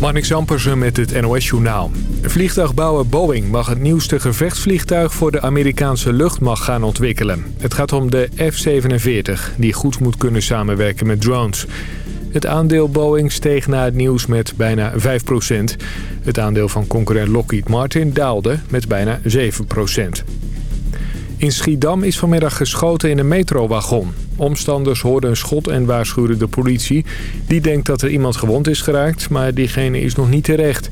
Marnix Zampersen met het NOS-journaal. Vliegtuigbouwer Boeing mag het nieuwste gevechtsvliegtuig voor de Amerikaanse luchtmacht gaan ontwikkelen. Het gaat om de F-47, die goed moet kunnen samenwerken met drones. Het aandeel Boeing steeg na het nieuws met bijna 5% Het aandeel van concurrent Lockheed Martin daalde met bijna 7 In Schiedam is vanmiddag geschoten in een metrowagon. Omstanders hoorden een schot en waarschuwden de politie. Die denkt dat er iemand gewond is geraakt, maar diegene is nog niet terecht.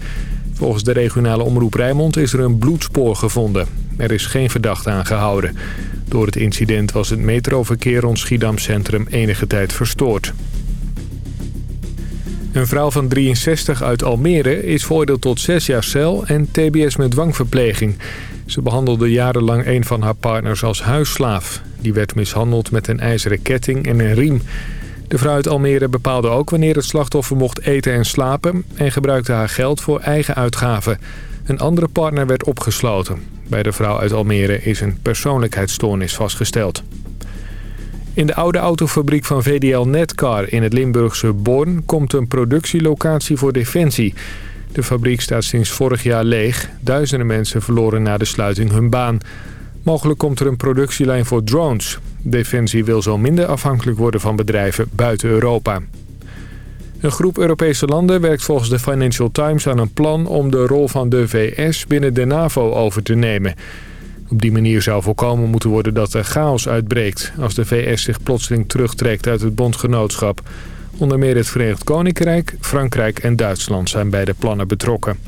Volgens de regionale omroep Rijnmond is er een bloedspoor gevonden. Er is geen verdachte aangehouden. Door het incident was het metroverkeer rond Schiedam Centrum enige tijd verstoord. Een vrouw van 63 uit Almere is veroordeeld tot 6 jaar cel en tbs met dwangverpleging. Ze behandelde jarenlang een van haar partners als huisslaaf. Die werd mishandeld met een ijzeren ketting en een riem. De vrouw uit Almere bepaalde ook wanneer het slachtoffer mocht eten en slapen... en gebruikte haar geld voor eigen uitgaven. Een andere partner werd opgesloten. Bij de vrouw uit Almere is een persoonlijkheidsstoornis vastgesteld. In de oude autofabriek van VDL Netcar in het Limburgse Born... komt een productielocatie voor Defensie... De fabriek staat sinds vorig jaar leeg. Duizenden mensen verloren na de sluiting hun baan. Mogelijk komt er een productielijn voor drones. Defensie wil zo minder afhankelijk worden van bedrijven buiten Europa. Een groep Europese landen werkt volgens de Financial Times aan een plan om de rol van de VS binnen de NAVO over te nemen. Op die manier zou voorkomen moeten worden dat er chaos uitbreekt als de VS zich plotseling terugtrekt uit het bondgenootschap. Onder meer het Verenigd Koninkrijk, Frankrijk en Duitsland zijn bij de plannen betrokken.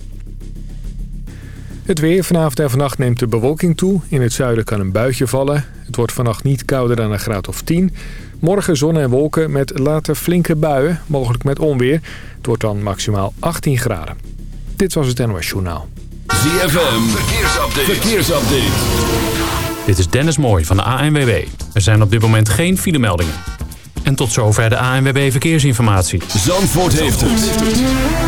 Het weer. Vanavond en vannacht neemt de bewolking toe. In het zuiden kan een buitje vallen. Het wordt vannacht niet kouder dan een graad of 10. Morgen zon en wolken met later flinke buien, mogelijk met onweer. Het wordt dan maximaal 18 graden. Dit was het NOS Journaal. ZFM. Verkeersupdate. Verkeersupdate. Dit is Dennis Mooij van de ANWB. Er zijn op dit moment geen filemeldingen. En tot zover de ANWB Verkeersinformatie. Zandvoort heeft het.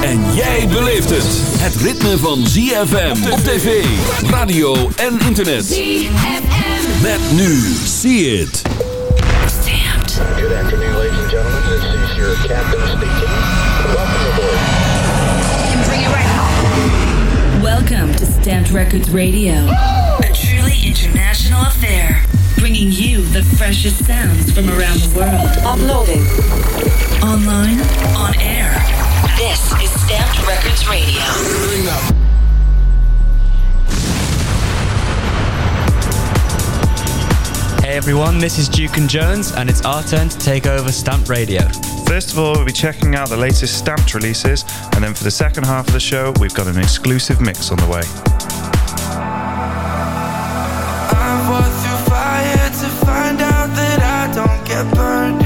En jij beleeft het. Het ritme van ZFM op tv, radio en internet. ZFM. Met nu. See it. Stamped. Good afternoon, ladies and gentlemen. This is your captain speaking. Welcome aboard. Can bring it right home. Welcome to Stamped Records Radio. A truly international affair. Bringing you the freshest sounds from around the world. Uploading. Online, on air. This is Stamped Records Radio. Hey everyone, this is Duke and Jones, and it's our turn to take over Stamped Radio. First of all, we'll be checking out the latest Stamped releases, and then for the second half of the show, we've got an exclusive mix on the way. burn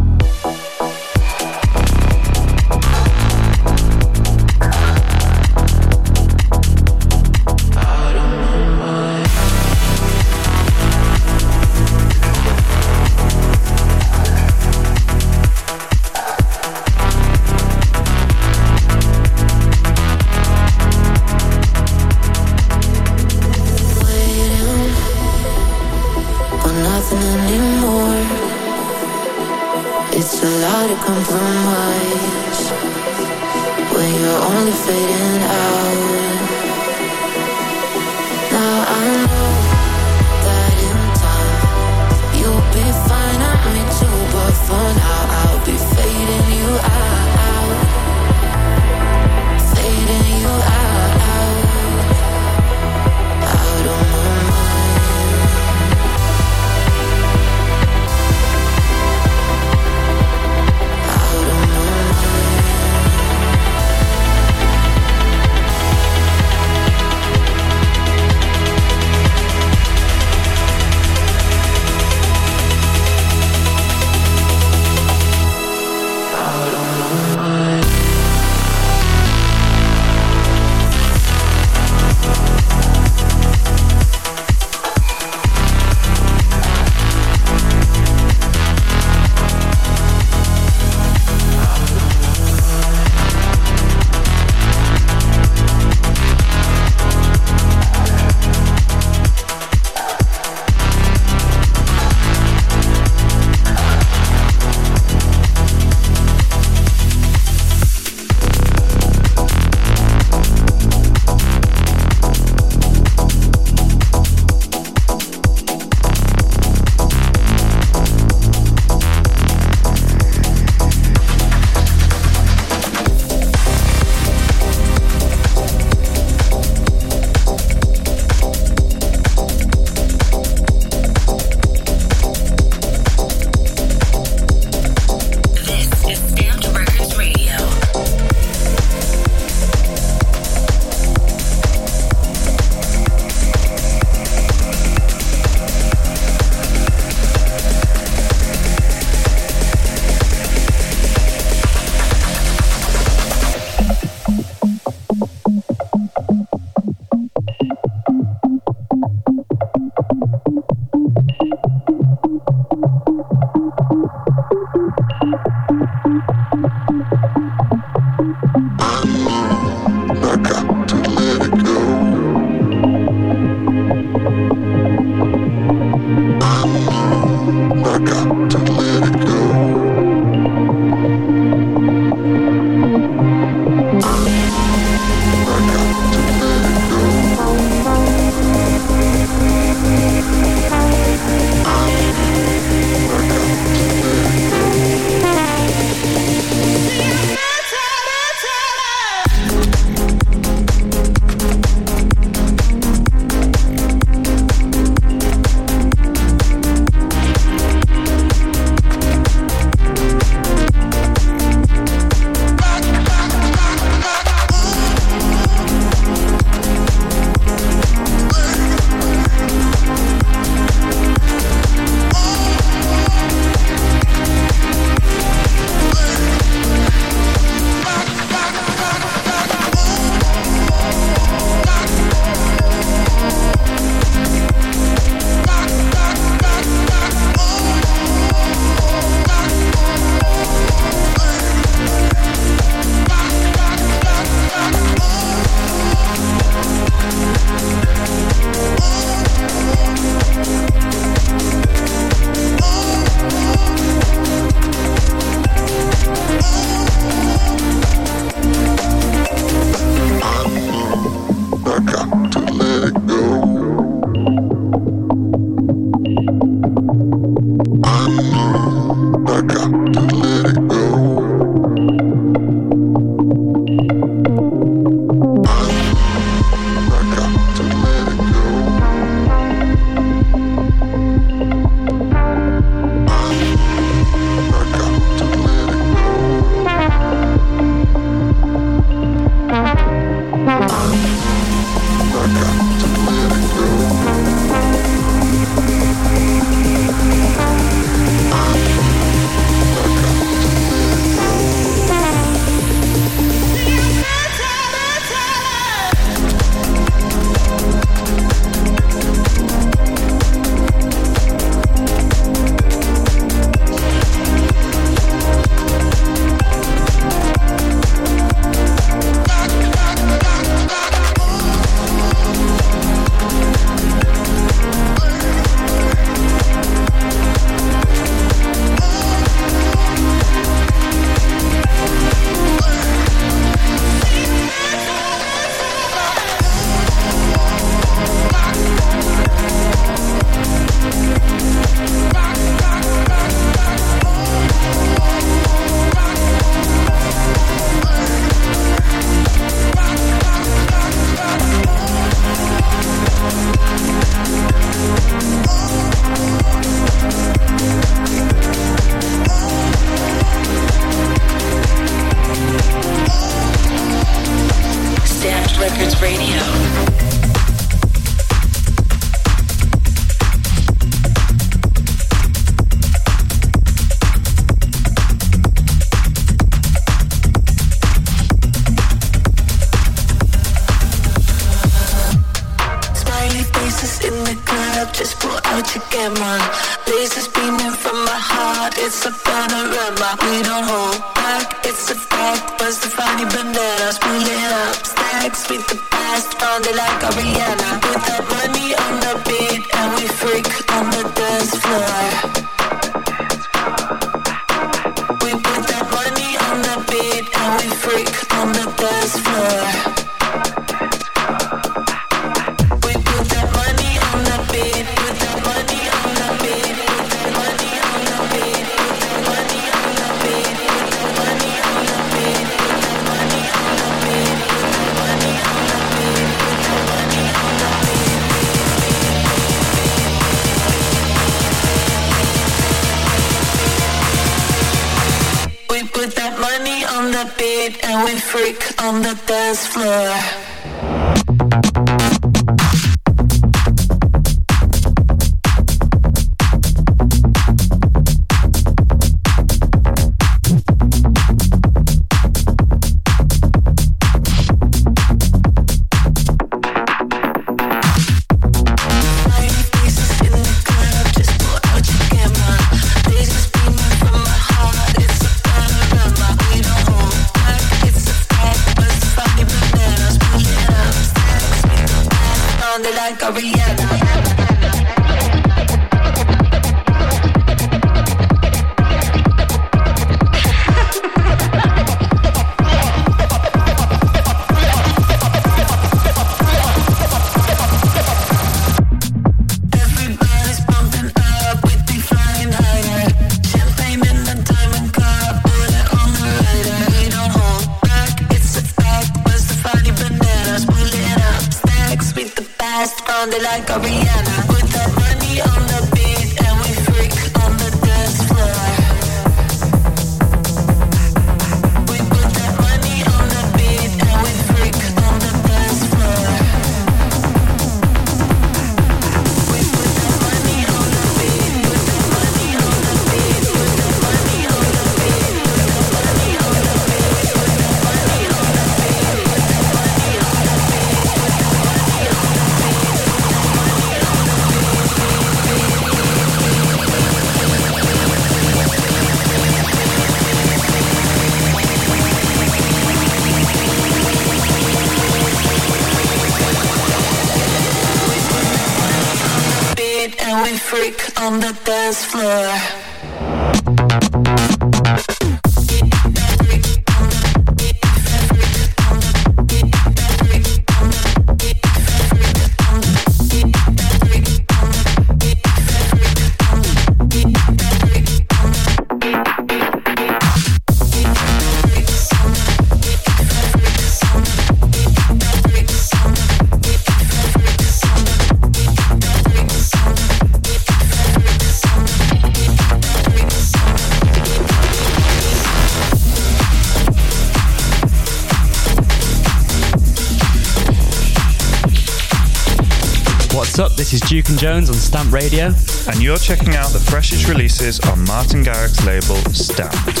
This is Duke and Jones on Stamp Radio. And you're checking out the freshest releases on Martin Garrix's label, Stamped.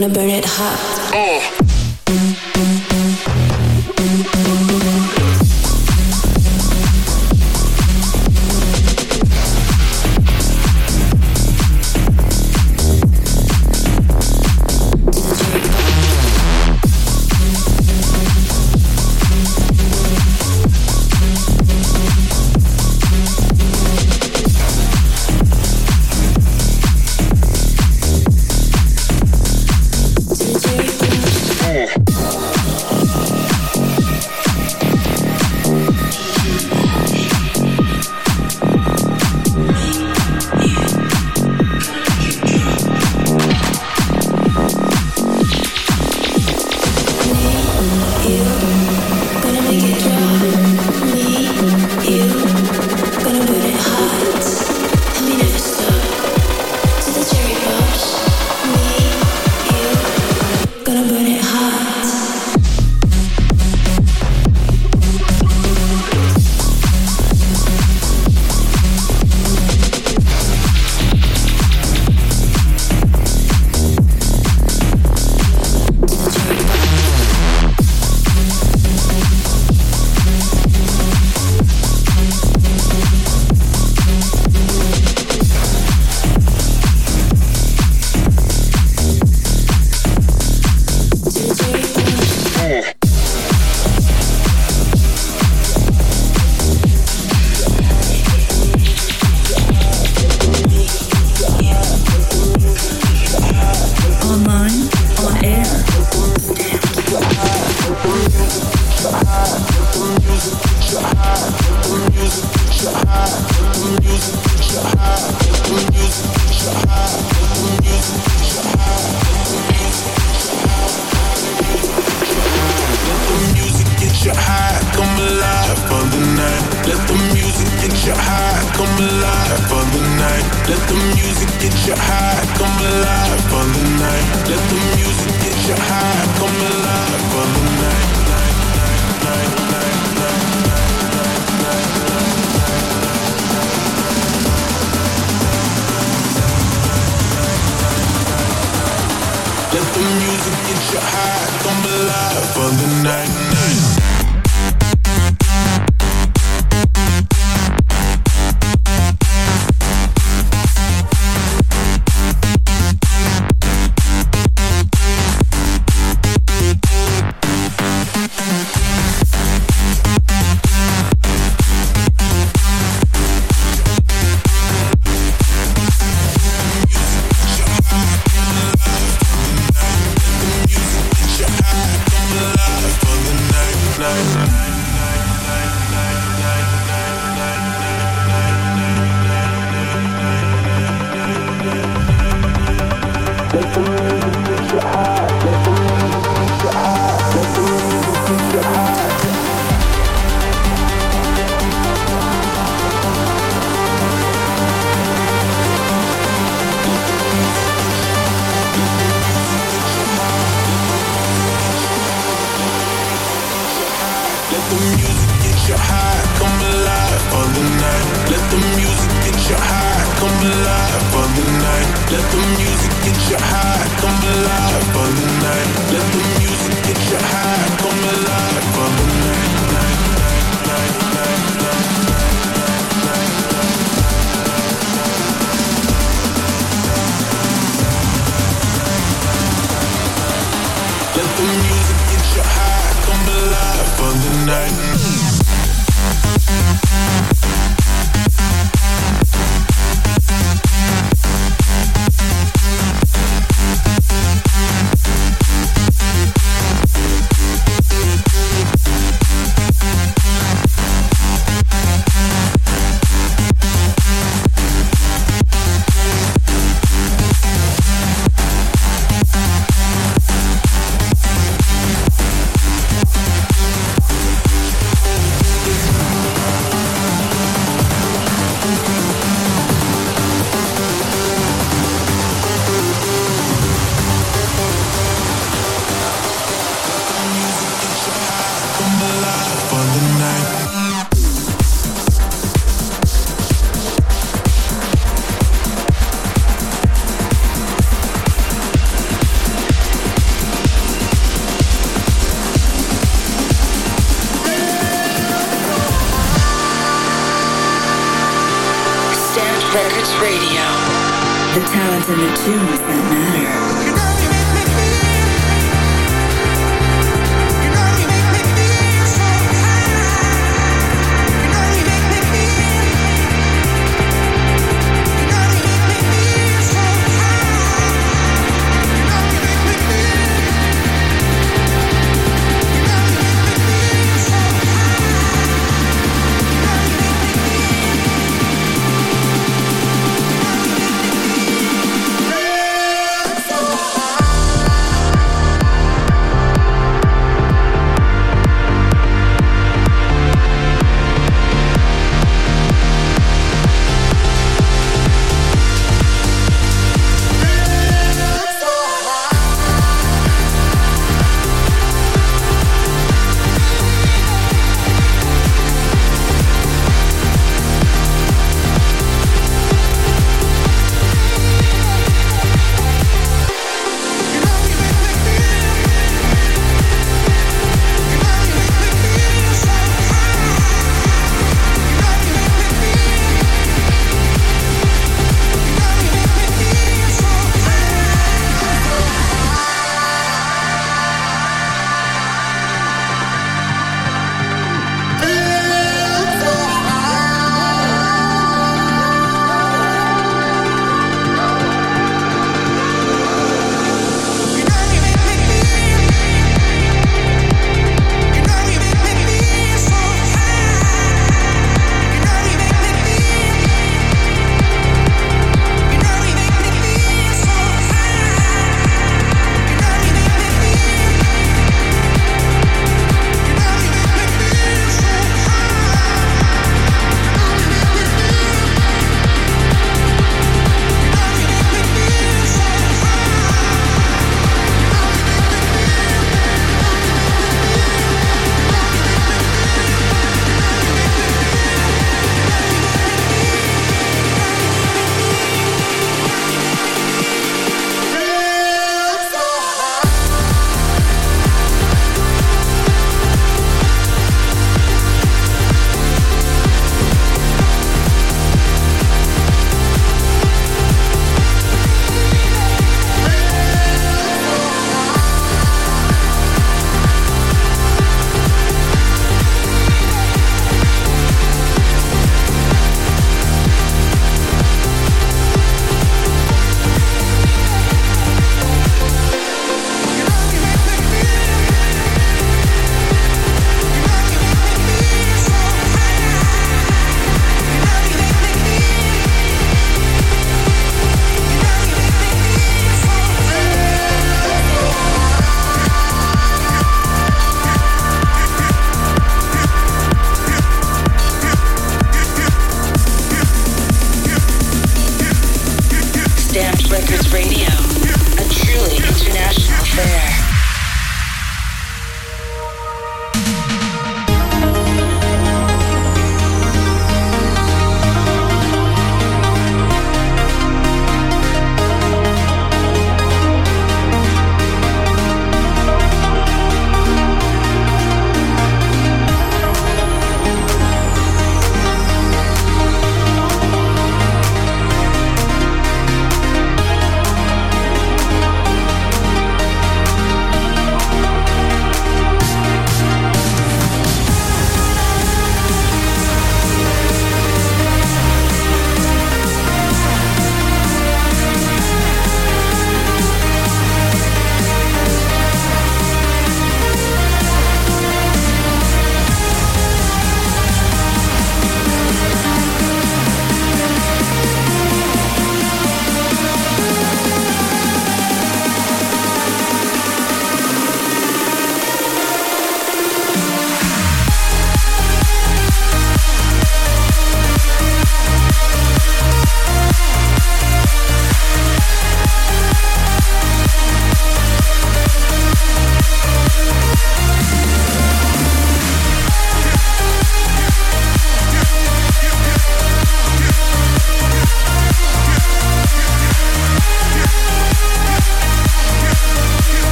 gonna burn it hot. Oh. tonight.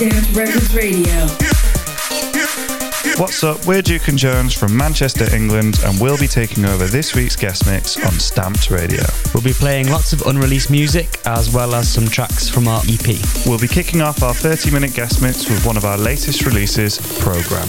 Records Radio. What's up? We're Duke and Jones from Manchester, England, and we'll be taking over this week's guest mix on Stamped Radio. We'll be playing lots of unreleased music as well as some tracks from our EP. We'll be kicking off our 30 minute guest mix with one of our latest releases, Program.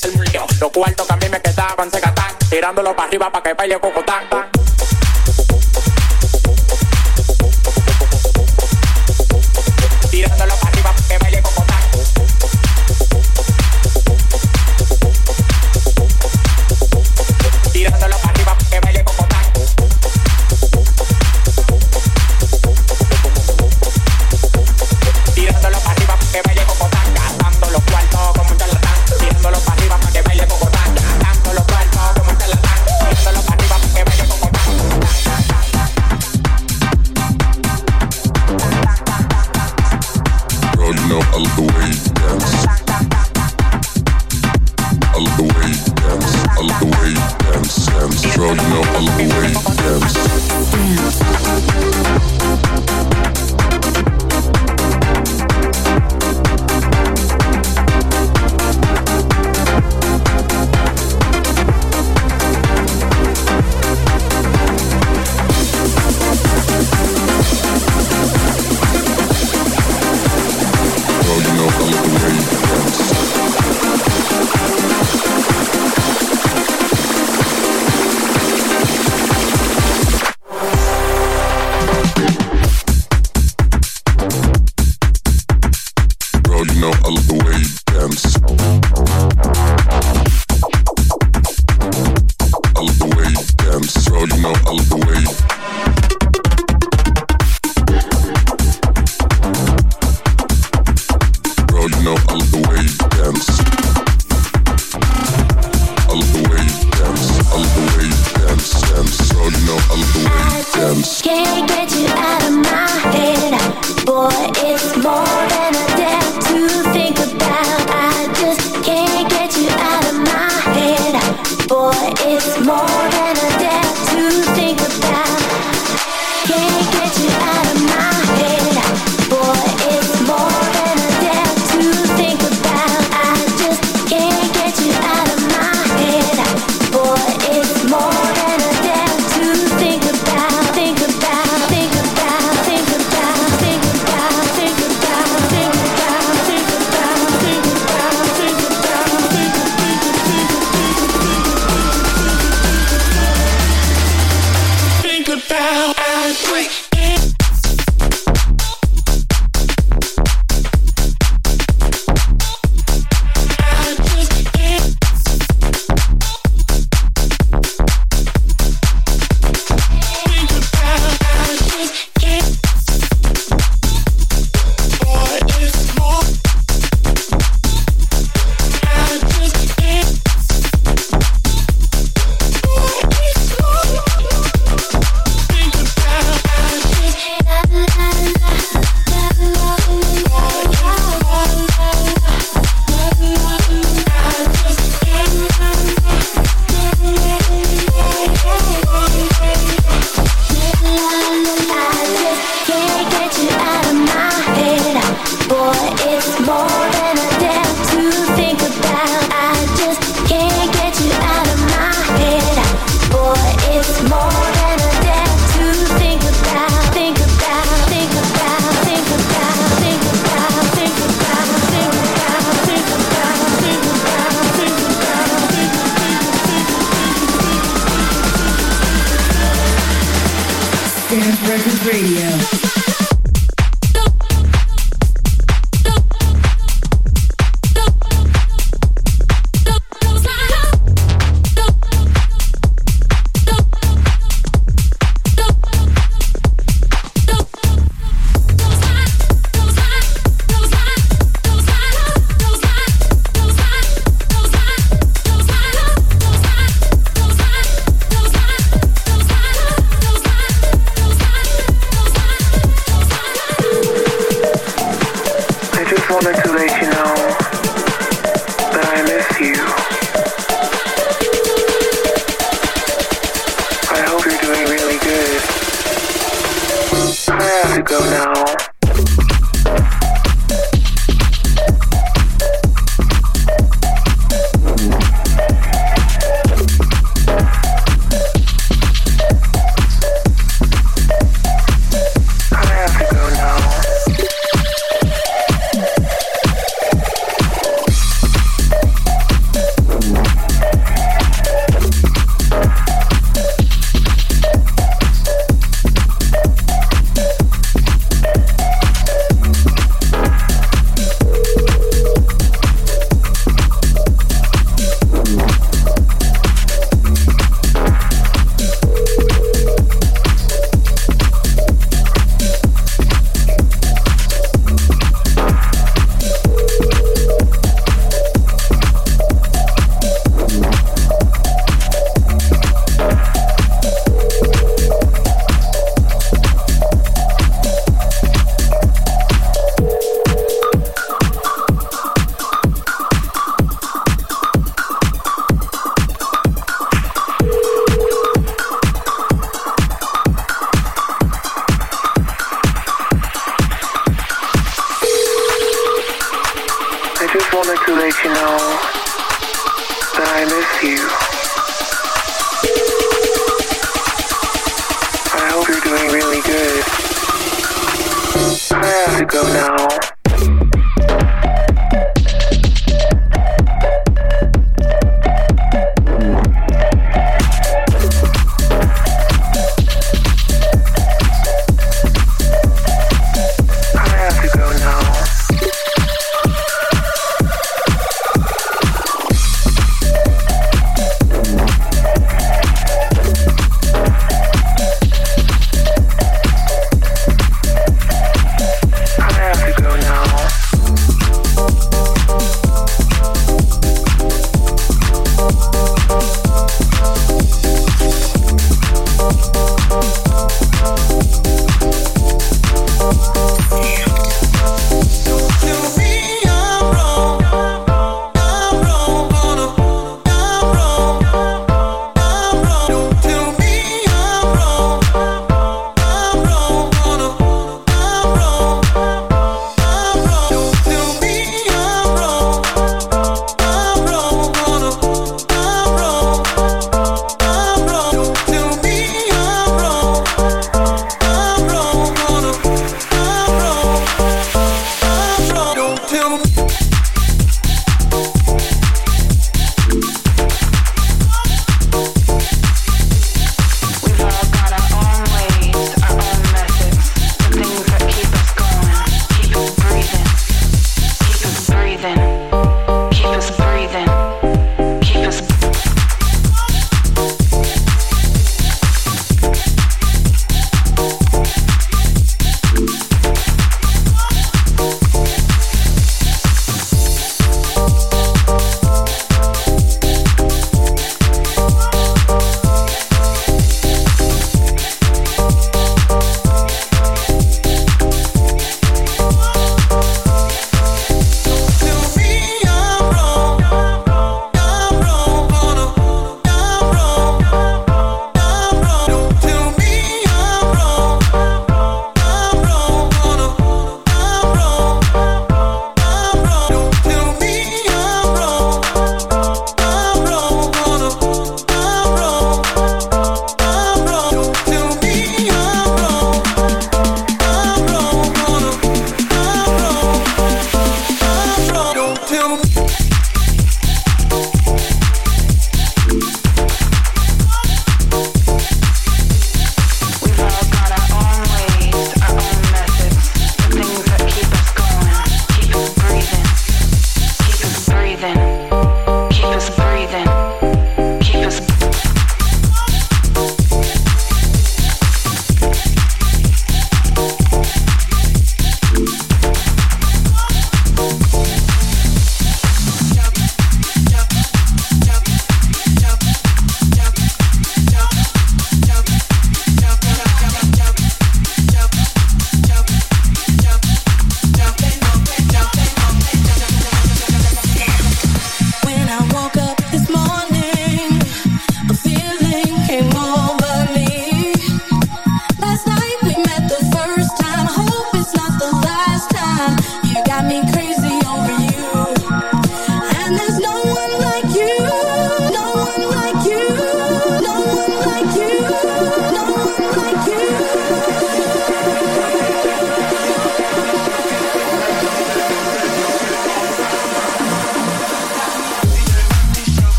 el. Los cuartos que a mí me quedaban se gastan, tirándolo para arriba para que baile cocotán.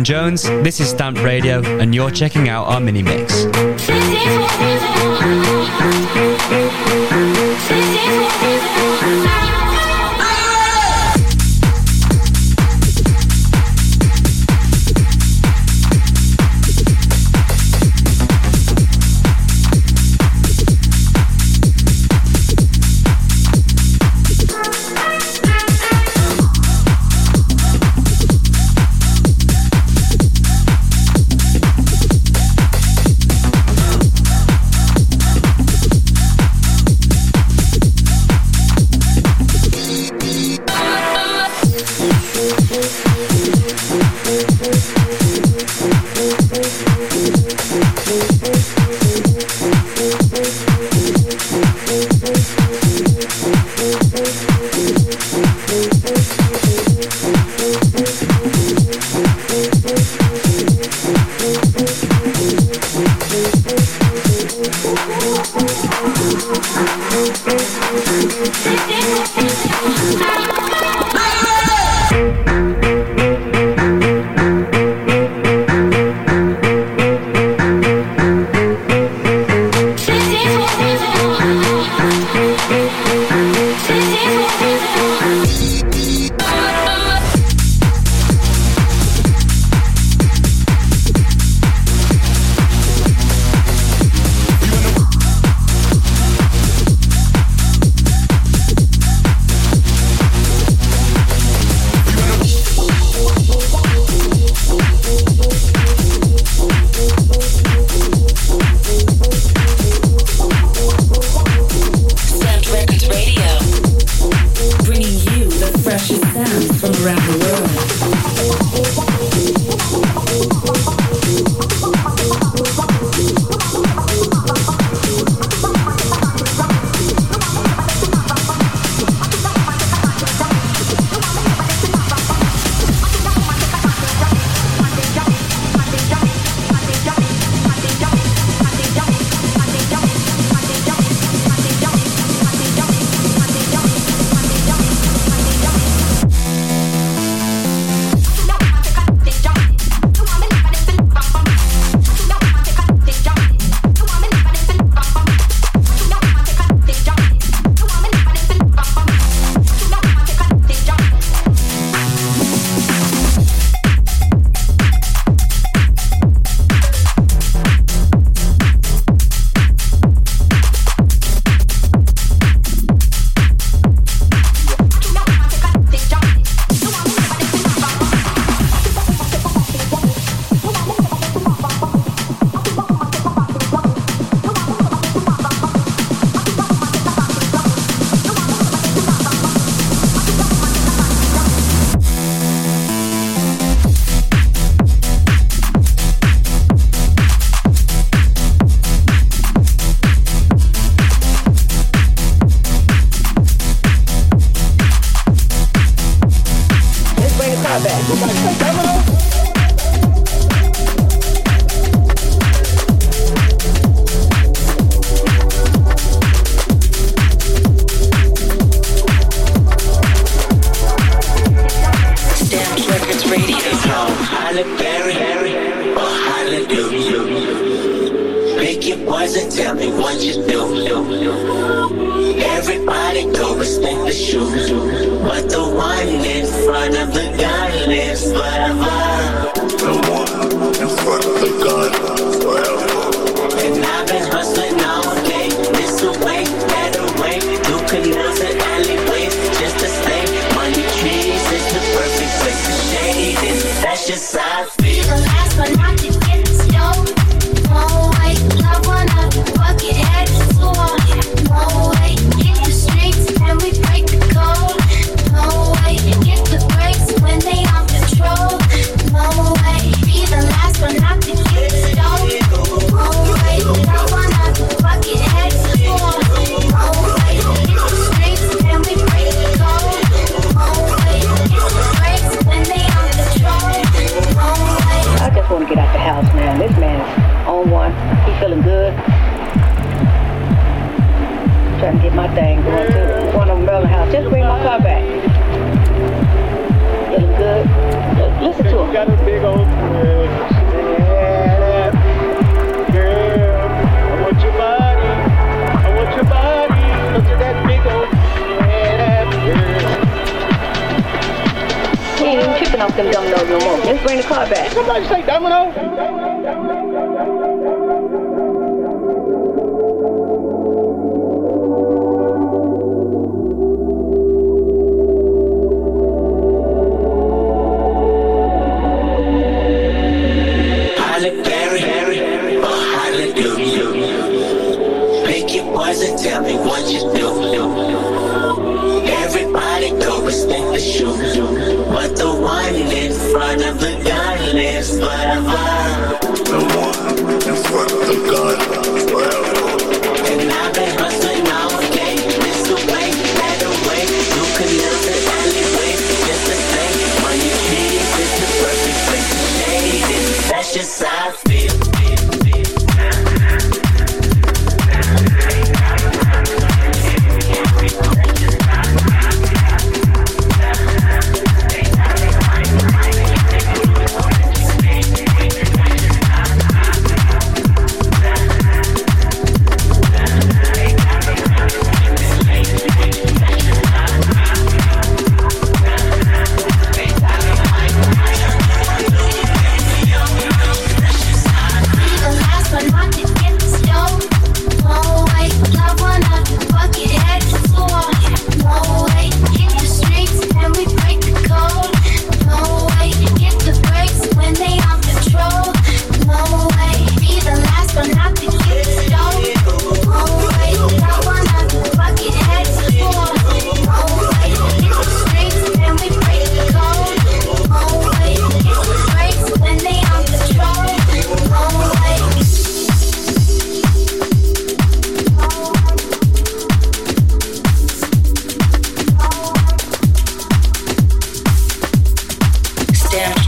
Jones. This is Stamped Radio, and you're checking out our mini mix.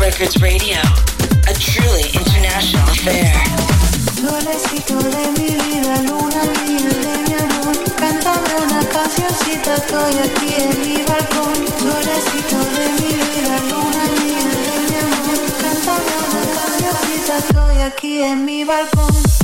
Records Radio, a truly international affair. De mi vida, luna de mi amor, cántame una estoy aquí en mi balcón. De mi vida, luna de mi amor, cántame una estoy aquí en mi balcón.